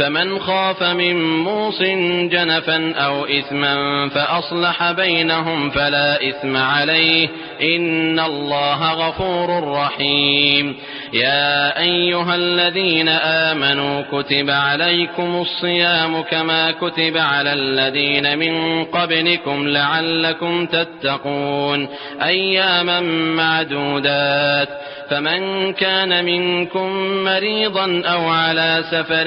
فمن خاف من موص جنفا أو إثما فأصلح بينهم فلا إثم عليه إن الله غفور رحيم. يا أيها الذين آمنوا كتب عليكم الصيام كما كتب على الذين من قبلكم لعلكم تتقون. أياما معدودات. فمن كان منكم مريضا أو على سفر